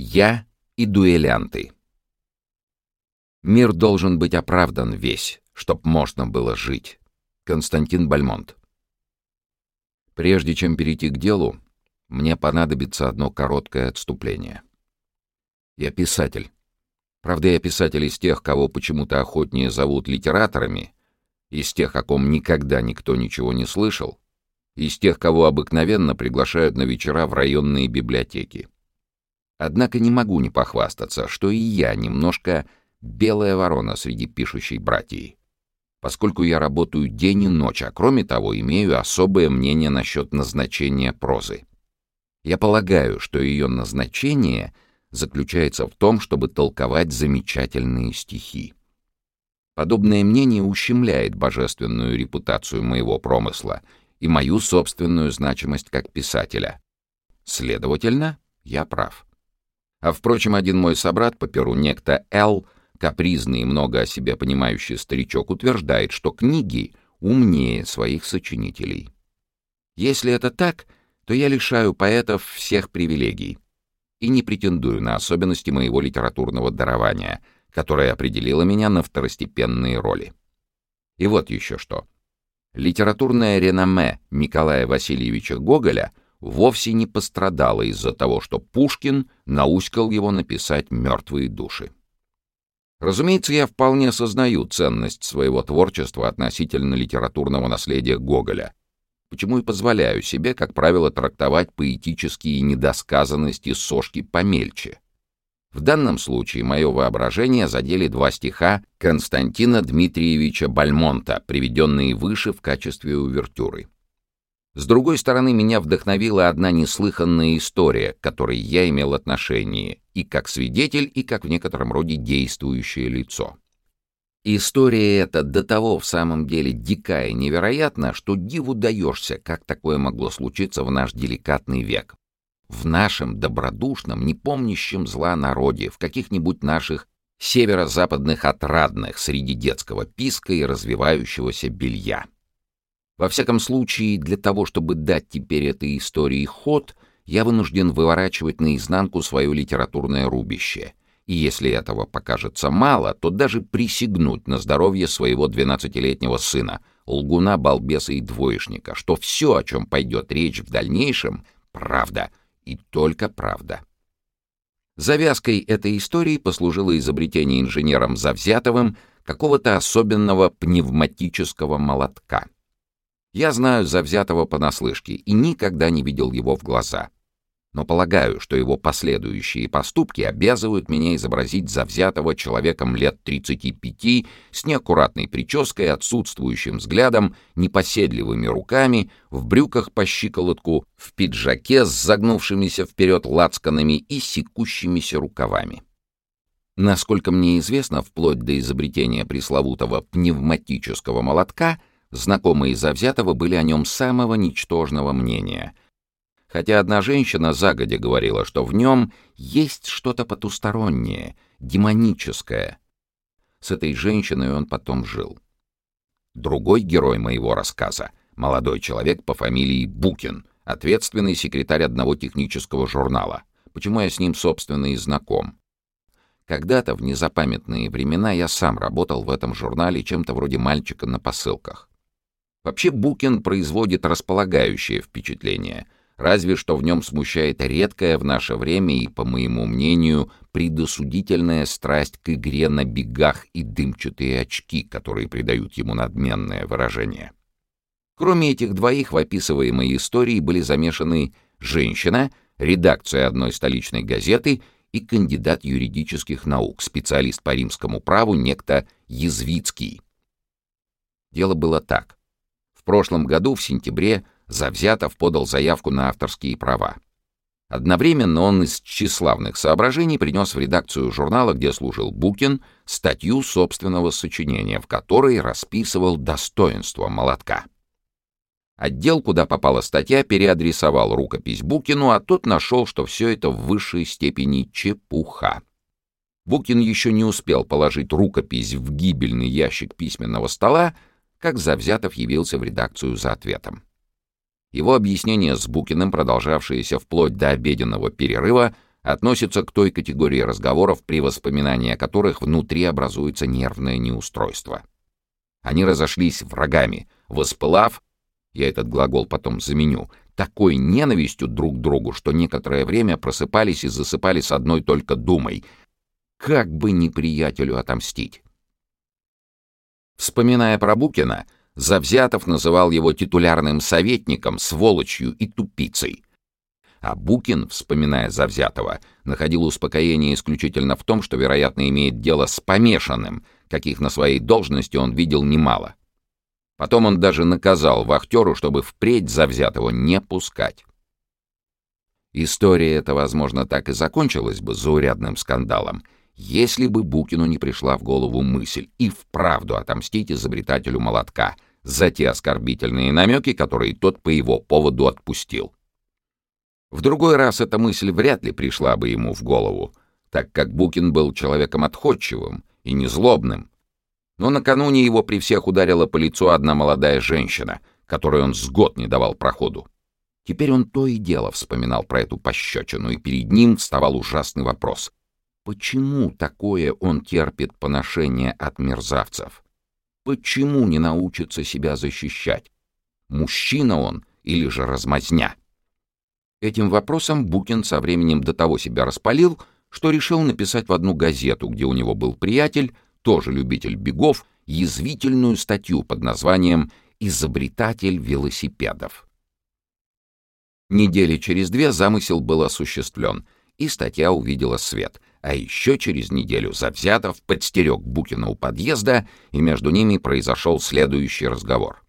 Я и дуэлянты. Мир должен быть оправдан весь, чтоб можно было жить. Константин Бальмонт. Прежде чем перейти к делу, мне понадобится одно короткое отступление. Я писатель. Правда, я писатель из тех, кого почему-то охотнее зовут литераторами, из тех, о ком никогда никто ничего не слышал, из тех, кого обыкновенно приглашают на вечера в районные библиотеки. Однако не могу не похвастаться, что и я немножко белая ворона среди пишущей братьей. Поскольку я работаю день и ночь, а кроме того имею особое мнение насчет назначения прозы. Я полагаю, что ее назначение заключается в том, чтобы толковать замечательные стихи. Подобное мнение ущемляет божественную репутацию моего промысла и мою собственную значимость как писателя. Следовательно, я прав. А впрочем, один мой собрат по перу, некто Л., капризный и много о себе понимающий старичок, утверждает, что книги умнее своих сочинителей. Если это так, то я лишаю поэтов всех привилегий и не претендую на особенности моего литературного дарования, которое определило меня на второстепенные роли. И вот еще что. Литературное реноме Николая Васильевича Гоголя — вовсе не пострадала из-за того, что Пушкин науськал его написать «Мертвые души». Разумеется, я вполне осознаю ценность своего творчества относительно литературного наследия Гоголя, почему и позволяю себе, как правило, трактовать поэтические недосказанности сошки помельче. В данном случае мое воображение задели два стиха Константина Дмитриевича Бальмонта, приведенные выше в качестве увертюры. С другой стороны, меня вдохновила одна неслыханная история, к которой я имел отношение, и как свидетель, и как в некотором роде действующее лицо. История эта до того в самом деле дикая и невероятна, что диву даешься, как такое могло случиться в наш деликатный век. В нашем добродушном, не помнящем зла народе, в каких-нибудь наших северо-западных отрадных среди детского писка и развивающегося белья. Во всяком случае, для того, чтобы дать теперь этой истории ход, я вынужден выворачивать наизнанку свое литературное рубище. И если этого покажется мало, то даже присягнуть на здоровье своего двенадцатилетнего сына, лгуна, балбеса и двоечника, что все, о чем пойдет речь в дальнейшем, правда и только правда. Завязкой этой истории послужило изобретение инженером Завзятовым какого-то особенного пневматического молотка — я знаю завзятого понаслышке и никогда не видел его в глаза. Но полагаю, что его последующие поступки обязывают меня изобразить завзятого человеком лет 35 с неаккуратной прической, отсутствующим взглядом, непоседливыми руками, в брюках по щиколотку, в пиджаке с загнувшимися вперед лацканами и секущимися рукавами. Насколько мне известно, вплоть до изобретения пресловутого пневматического молотка — Знакомые Завзятова были о нем самого ничтожного мнения. Хотя одна женщина загодя говорила, что в нем есть что-то потустороннее, демоническое. С этой женщиной он потом жил. Другой герой моего рассказа — молодой человек по фамилии Букин, ответственный секретарь одного технического журнала. Почему я с ним, собственно, и знаком. Когда-то, в незапамятные времена, я сам работал в этом журнале чем-то вроде мальчика на посылках. Вообще Букин производит располагающее впечатление, разве что в нем смущает редкая в наше время и, по моему мнению, предосудительная страсть к игре на бегах и дымчатые очки, которые придают ему надменное выражение. Кроме этих двоих в описываемой истории были замешаны женщина, редакция одной столичной газеты и кандидат юридических наук, специалист по римскому праву, некто Язвицкий. Дело было так прошлом году, в сентябре, Завзятов подал заявку на авторские права. Одновременно он из тщеславных соображений принес в редакцию журнала, где служил Букин, статью собственного сочинения, в которой расписывал достоинство молотка. Отдел, куда попала статья, переадресовал рукопись Букину, а тот нашел, что все это в высшей степени чепуха. Букин еще не успел положить рукопись в гибельный ящик письменного стола, как Завзятов явился в редакцию за ответом. Его объяснение с Букиным, продолжавшееся вплоть до обеденного перерыва, относится к той категории разговоров, при воспоминании о которых внутри образуется нервное неустройство. Они разошлись врагами, воспылав, я этот глагол потом заменю, такой ненавистью друг к другу, что некоторое время просыпались и засыпали с одной только думой — как бы неприятелю отомстить. Вспоминая про Букина, Завзятов называл его титулярным советником, сволочью и тупицей. А Букин, вспоминая Завзятова, находил успокоение исключительно в том, что, вероятно, имеет дело с помешанным, каких на своей должности он видел немало. Потом он даже наказал вахтеру, чтобы впредь Завзятого не пускать. История эта, возможно, так и закончилась бы заурядным скандалом, если бы Букину не пришла в голову мысль и вправду отомстить изобретателю молотка за те оскорбительные намеки, которые тот по его поводу отпустил. В другой раз эта мысль вряд ли пришла бы ему в голову, так как Букин был человеком отходчивым и незлобным. Но накануне его при всех ударила по лицу одна молодая женщина, которой он с год не давал проходу. Теперь он то и дело вспоминал про эту пощечину, и перед ним вставал ужасный вопрос. Почему такое он терпит поношение от мерзавцев? Почему не научится себя защищать? Мужчина он или же размазня? Этим вопросом Букин со временем до того себя распалил, что решил написать в одну газету, где у него был приятель, тоже любитель бегов, язвительную статью под названием «Изобретатель велосипедов». Недели через две замысел был осуществлен, и статья увидела свет, а еще через неделю Завзятов подстерег Букина у подъезда, и между ними произошел следующий разговор.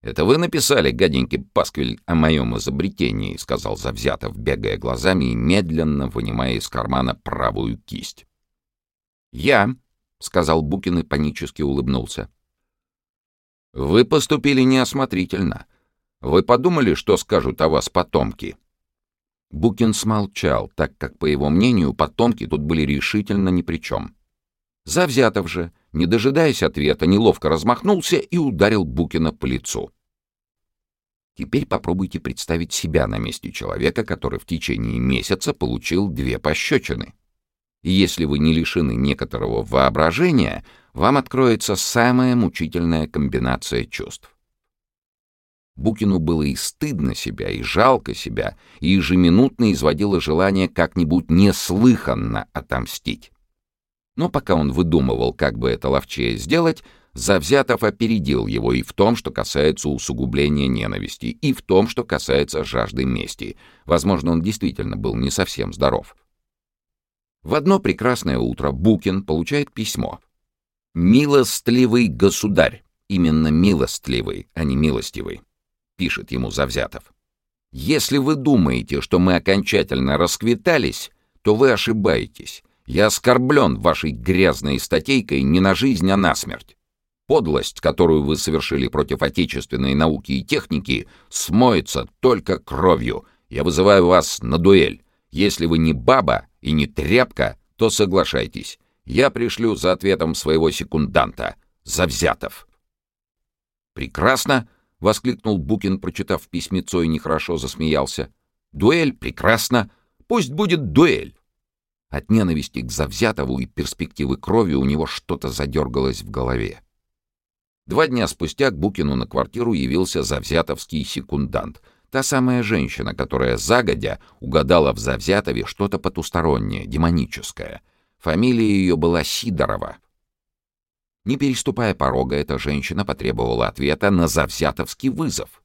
«Это вы написали, гаденький пасквиль, о моем изобретении», — сказал Завзятов, бегая глазами и медленно вынимая из кармана правую кисть. «Я», — сказал Букин и панически улыбнулся. «Вы поступили неосмотрительно. Вы подумали, что скажут о вас потомки?» Букин смолчал, так как, по его мнению, потомки тут были решительно ни при чем. Завзятов же, не дожидаясь ответа, неловко размахнулся и ударил Букина по лицу. Теперь попробуйте представить себя на месте человека, который в течение месяца получил две пощечины. И если вы не лишены некоторого воображения, вам откроется самая мучительная комбинация чувств. Букину было и стыдно себя, и жалко себя, и ежеминутно изводило желание как-нибудь неслыханно отомстить. Но пока он выдумывал, как бы это ловчее сделать, Завзятов опередил его и в том, что касается усугубления ненависти, и в том, что касается жажды мести. Возможно, он действительно был не совсем здоров. В одно прекрасное утро Букин получает письмо. «Милостливый государь». Именно милостливый, а не милостивый пишет ему Завзятов. «Если вы думаете, что мы окончательно расквитались, то вы ошибаетесь. Я оскорблен вашей грязной статейкой не на жизнь, а на смерть. Подлость, которую вы совершили против отечественной науки и техники, смоется только кровью. Я вызываю вас на дуэль. Если вы не баба и не тряпка, то соглашайтесь. Я пришлю за ответом своего секунданта, Завзятов». «Прекрасно», — воскликнул Букин, прочитав письмецо и нехорошо засмеялся. «Дуэль? Прекрасно! Пусть будет дуэль!» От ненависти к Завзятову и перспективы крови у него что-то задергалось в голове. Два дня спустя к Букину на квартиру явился завзятовский секундант, та самая женщина, которая загодя угадала в Завзятове что-то потустороннее, демоническое. Фамилия ее была Сидорова. Не переступая порога, эта женщина потребовала ответа на завзятовский вызов.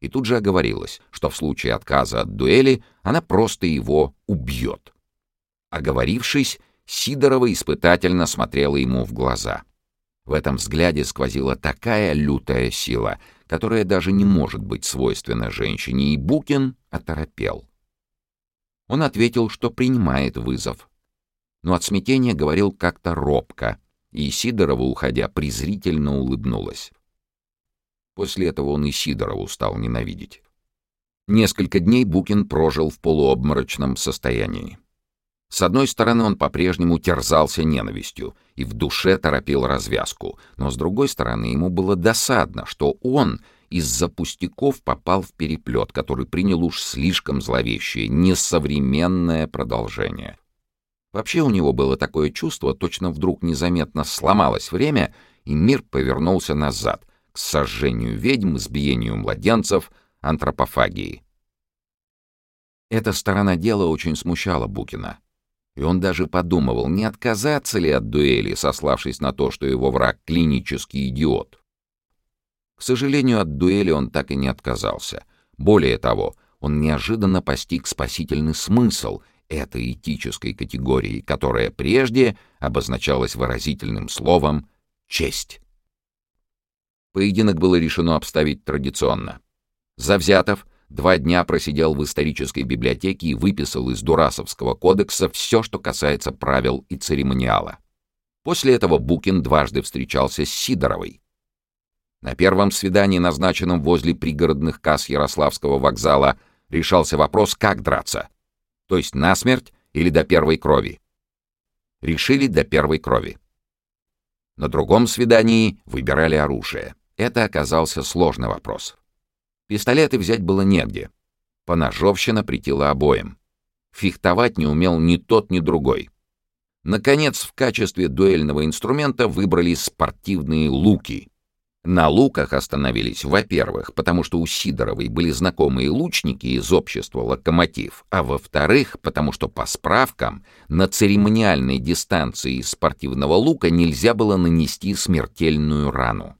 И тут же оговорилась, что в случае отказа от дуэли она просто его убьет. Оговорившись, Сидорова испытательно смотрела ему в глаза. В этом взгляде сквозила такая лютая сила, которая даже не может быть свойственна женщине, и Букин оторопел. Он ответил, что принимает вызов, но от смятения говорил как-то робко, и Сидорова, уходя, презрительно улыбнулась. После этого он и Сидорову стал ненавидеть. Несколько дней Букин прожил в полуобморочном состоянии. С одной стороны, он по-прежнему терзался ненавистью и в душе торопил развязку, но с другой стороны, ему было досадно, что он, из-за пустяков попал в переплет, который принял уж слишком зловещее, несовременное продолжение. Вообще у него было такое чувство, точно вдруг незаметно сломалось время, и мир повернулся назад, к сожжению ведьм, избиению младенцев, антропофагии. Эта сторона дела очень смущала Букина. И он даже подумывал, не отказаться ли от дуэли, сославшись на то, что его враг — клинический идиот. К сожалению, от дуэли он так и не отказался. Более того, он неожиданно постиг спасительный смысл этой этической категории, которая прежде обозначалась выразительным словом «честь». Поединок было решено обставить традиционно. Завзятов два дня просидел в исторической библиотеке и выписал из Дурасовского кодекса все, что касается правил и церемониала. После этого Букин дважды встречался с Сидоровой. На первом свидании, назначенном возле пригородных касс Ярославского вокзала, решался вопрос, как драться. То есть насмерть или до первой крови. Решили до первой крови. На другом свидании выбирали оружие. Это оказался сложный вопрос. Пистолеты взять было негде. Поножовщина притила обоим. Фехтовать не умел ни тот, ни другой. Наконец, в качестве дуэльного инструмента выбрали спортивные луки. На луках остановились, во-первых, потому что у Сидоровой были знакомые лучники из общества «Локомотив», а во-вторых, потому что по справкам на церемониальной дистанции спортивного лука нельзя было нанести смертельную рану.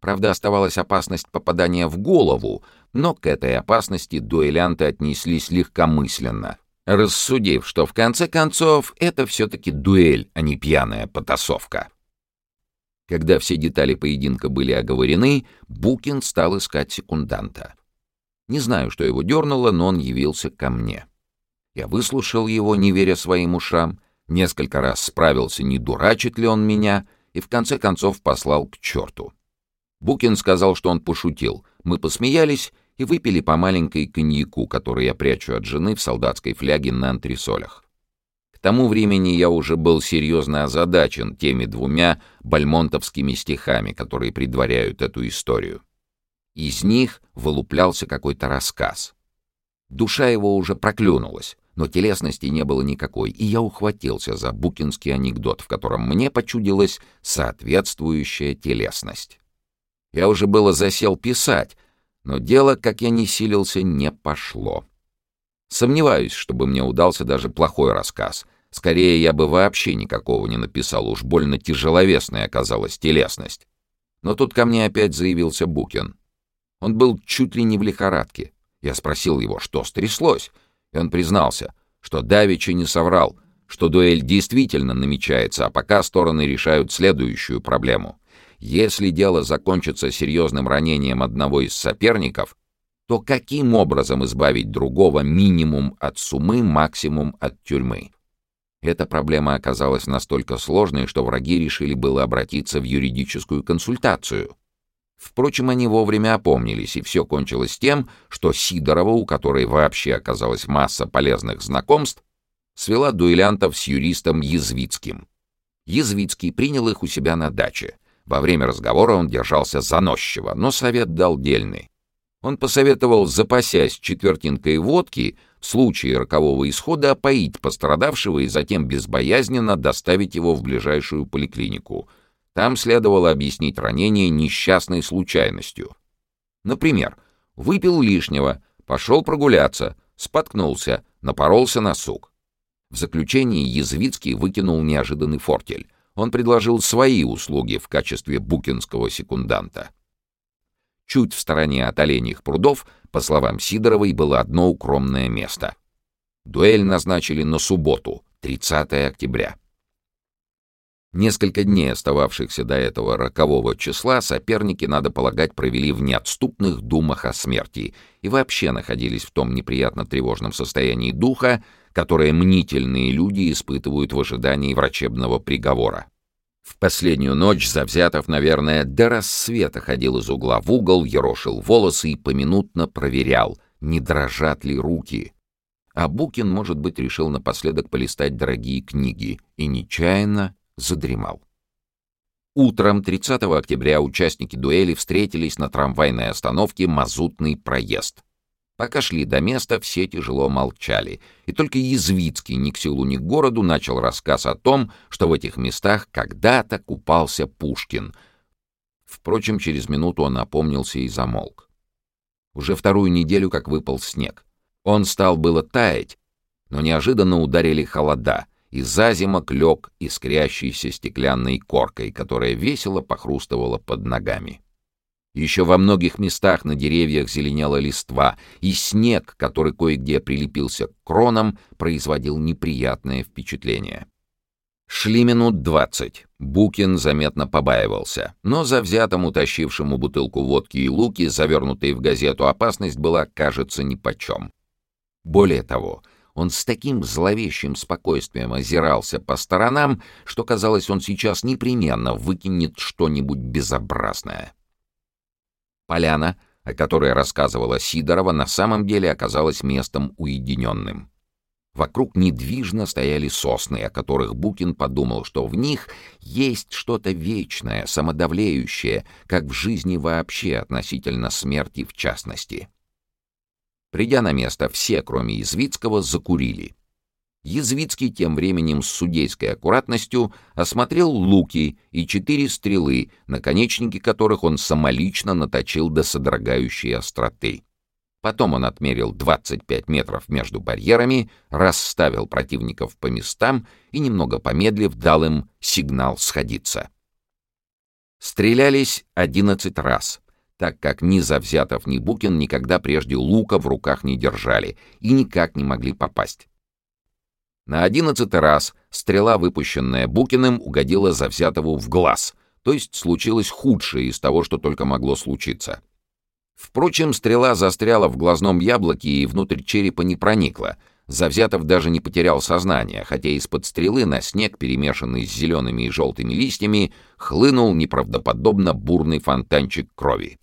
Правда, оставалась опасность попадания в голову, но к этой опасности дуэлянты отнеслись легкомысленно, рассудив, что в конце концов это все-таки дуэль, а не пьяная потасовка. Когда все детали поединка были оговорены, Букин стал искать секунданта. Не знаю, что его дернуло, но он явился ко мне. Я выслушал его, не веря своим ушам, несколько раз справился, не дурачит ли он меня, и в конце концов послал к черту. Букин сказал, что он пошутил. Мы посмеялись и выпили по маленькой коньяку, который я прячу от жены в солдатской фляге на антресолях. Тому времени я уже был серьезно озадачен теми двумя бальмонтовскими стихами, которые предваряют эту историю. Из них вылуплялся какой-то рассказ. Душа его уже проклюнулась, но телесности не было никакой, и я ухватился за букинский анекдот, в котором мне почудилась соответствующая телесность. Я уже было засел писать, но дело, как я не силился, не пошло. Сомневаюсь, чтобы мне удался даже плохой рассказ. Скорее, я бы вообще никакого не написал, уж больно тяжеловесной оказалась телесность. Но тут ко мне опять заявился Букин. Он был чуть ли не в лихорадке. Я спросил его, что стряслось, и он признался, что Давичи не соврал, что дуэль действительно намечается, а пока стороны решают следующую проблему. Если дело закончится серьезным ранением одного из соперников, то каким образом избавить другого минимум от сумы, максимум от тюрьмы? Эта проблема оказалась настолько сложной, что враги решили было обратиться в юридическую консультацию. Впрочем, они вовремя опомнились, и все кончилось тем, что Сидорова, у которой вообще оказалась масса полезных знакомств, свела дуэлянтов с юристом Язвицким. Язвицкий принял их у себя на даче. Во время разговора он держался заносчиво, но совет дал дельный. Он посоветовал, запасясь четвертинкой водки, в случае рокового исхода опоить пострадавшего и затем безбоязненно доставить его в ближайшую поликлинику. Там следовало объяснить ранение несчастной случайностью. Например, выпил лишнего, пошел прогуляться, споткнулся, напоролся на сук. В заключении Язвицкий выкинул неожиданный фортель. Он предложил свои услуги в качестве букинского секунданта. Чуть в стороне от оленьих прудов, по словам Сидоровой, было одно укромное место. Дуэль назначили на субботу, 30 октября. Несколько дней, остававшихся до этого рокового числа, соперники, надо полагать, провели в неотступных думах о смерти и вообще находились в том неприятно тревожном состоянии духа, которое мнительные люди испытывают в ожидании врачебного приговора. В последнюю ночь Завзятов, наверное, до рассвета ходил из угла в угол, ерошил волосы и поминутно проверял, не дрожат ли руки. А Букин, может быть, решил напоследок полистать дорогие книги и нечаянно задремал. Утром 30 октября участники дуэли встретились на трамвайной остановке «Мазутный проезд». Пока шли до места, все тяжело молчали, и только Язвицкий ни к селу, ни к городу начал рассказ о том, что в этих местах когда-то купался Пушкин. Впрочем, через минуту он опомнился и замолк. Уже вторую неделю как выпал снег. Он стал было таять, но неожиданно ударили холода, и зазимок лег искрящейся стеклянной коркой, которая весело похрустывала под ногами. Еще во многих местах на деревьях зеленела листва, и снег, который кое-где прилепился к кронам, производил неприятное впечатление. Шли минут двадцать. Букин заметно побаивался, но за завзятому утащившему бутылку водки и луки, завернутые в газету, опасность была, кажется, нипочем. Более того, он с таким зловещим спокойствием озирался по сторонам, что, казалось, он сейчас непременно выкинет что-нибудь безобразное. Поляна, о которой рассказывала Сидорова, на самом деле оказалась местом уединенным. Вокруг недвижно стояли сосны, о которых Букин подумал, что в них есть что-то вечное, самодавлеющее, как в жизни вообще относительно смерти в частности. Придя на место, все, кроме Язвицкого, закурили. Язвицкий тем временем с судейской аккуратностью осмотрел луки и четыре стрелы, наконечники которых он самолично наточил до содрогающей остроты. Потом он отмерил 25 метров между барьерами, расставил противников по местам и, немного помедлив, дал им сигнал сходиться. Стрелялись 11 раз, так как ни Завзятов, ни Букин никогда прежде лука в руках не держали и никак не могли попасть. На одиннадцатый раз стрела, выпущенная Букиным, угодила Завзятову в глаз, то есть случилось худшее из того, что только могло случиться. Впрочем, стрела застряла в глазном яблоке и внутрь черепа не проникла. Завзятов даже не потерял сознание, хотя из-под стрелы на снег, перемешанный с зелеными и желтыми листьями, хлынул неправдоподобно бурный фонтанчик крови.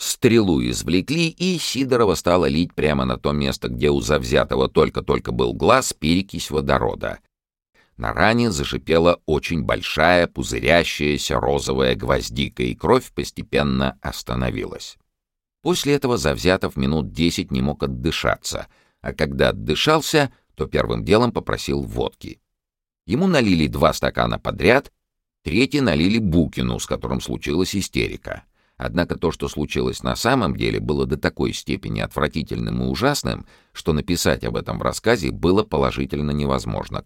Стрелу извлекли, и Сидорова стала лить прямо на то место, где у завзятого только-только был глаз, перекись водорода. На ране зашипела очень большая, пузырящаяся розовая гвоздика, и кровь постепенно остановилась. После этого Завзятов минут десять не мог отдышаться, а когда отдышался, то первым делом попросил водки. Ему налили два стакана подряд, третий налили Букину, с которым случилась истерика. Однако то, что случилось на самом деле, было до такой степени отвратительным и ужасным, что написать об этом в рассказе было положительно невозможно.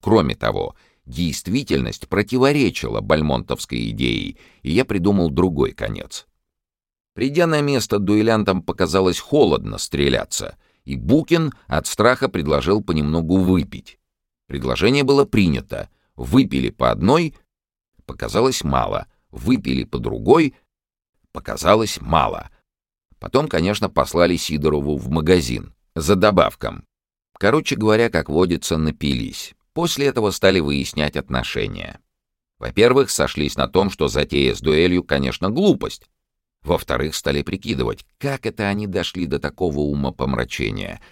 Кроме того, действительность противоречила бальмонтовской идее, и я придумал другой конец. Придя на место, дуэлянтам показалось холодно стреляться, и Букин от страха предложил понемногу выпить. Предложение было принято. Выпили по одной, показалось мало. Выпили по другой — Показалось мало. Потом, конечно, послали Сидорову в магазин. За добавком. Короче говоря, как водится, напились. После этого стали выяснять отношения. Во-первых, сошлись на том, что затея с дуэлью, конечно, глупость. Во-вторых, стали прикидывать, как это они дошли до такого умопомрачения.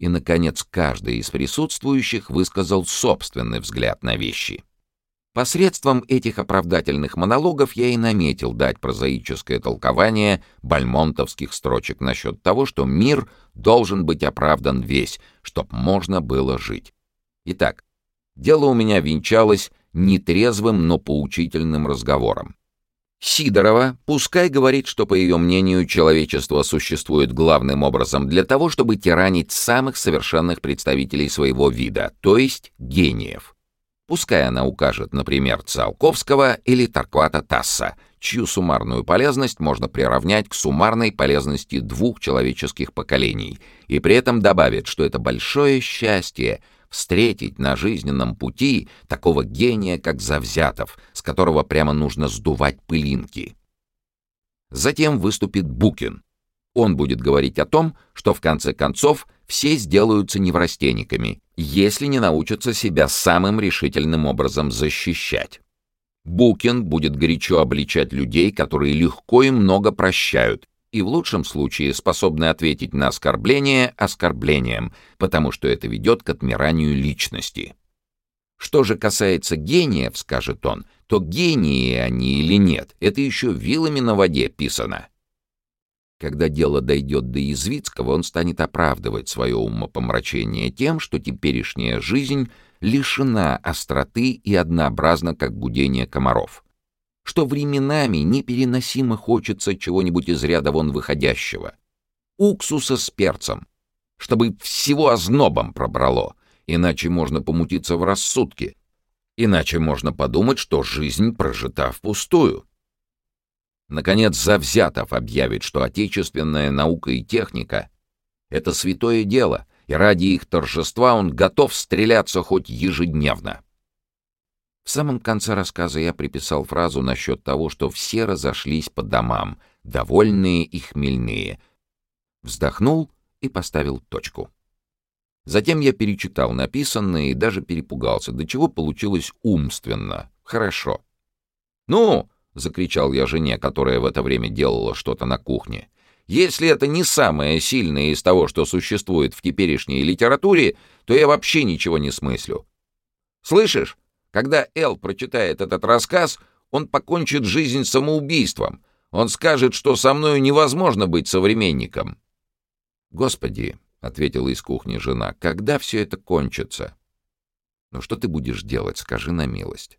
И, наконец, каждый из присутствующих высказал собственный взгляд на вещи. Посредством этих оправдательных монологов я и наметил дать прозаическое толкование бальмонтовских строчек насчет того, что мир должен быть оправдан весь, чтоб можно было жить. Итак, дело у меня венчалось нетрезвым, но поучительным разговором. Сидорова пускай говорит, что, по ее мнению, человечество существует главным образом для того, чтобы тиранить самых совершенных представителей своего вида, то есть гениев. Пускай она укажет, например, Циолковского или Тарквата Тасса, чью суммарную полезность можно приравнять к суммарной полезности двух человеческих поколений, и при этом добавит, что это большое счастье встретить на жизненном пути такого гения, как Завзятов, с которого прямо нужно сдувать пылинки. Затем выступит Букин. Он будет говорить о том, что в конце концов все сделаются неврастенниками, если не научатся себя самым решительным образом защищать. Букин будет горячо обличать людей, которые легко и много прощают, и в лучшем случае способны ответить на оскорбление оскорблением, потому что это ведет к отмиранию личности. Что же касается гениев, скажет он, то гении они или нет, это еще вилами на воде писано. Когда дело дойдет до Язвицкого, он станет оправдывать свое умопомрачение тем, что теперешняя жизнь лишена остроты и однообразна, как гудение комаров. Что временами непереносимо хочется чего-нибудь из ряда вон выходящего. Уксуса с перцем. Чтобы всего ознобом пробрало, иначе можно помутиться в рассудке. Иначе можно подумать, что жизнь прожита впустую. Наконец, Завзятов объявит, что отечественная наука и техника — это святое дело, и ради их торжества он готов стреляться хоть ежедневно. В самом конце рассказа я приписал фразу насчет того, что все разошлись по домам, довольные и хмельные. Вздохнул и поставил точку. Затем я перечитал написанное и даже перепугался, до чего получилось умственно, хорошо. «Ну!» — закричал я жене, которая в это время делала что-то на кухне. «Если это не самое сильное из того, что существует в теперешней литературе, то я вообще ничего не смыслю. Слышишь, когда Эл прочитает этот рассказ, он покончит жизнь самоубийством. Он скажет, что со мною невозможно быть современником». «Господи!» — ответила из кухни жена. «Когда все это кончится?» «Ну что ты будешь делать, скажи на милость?»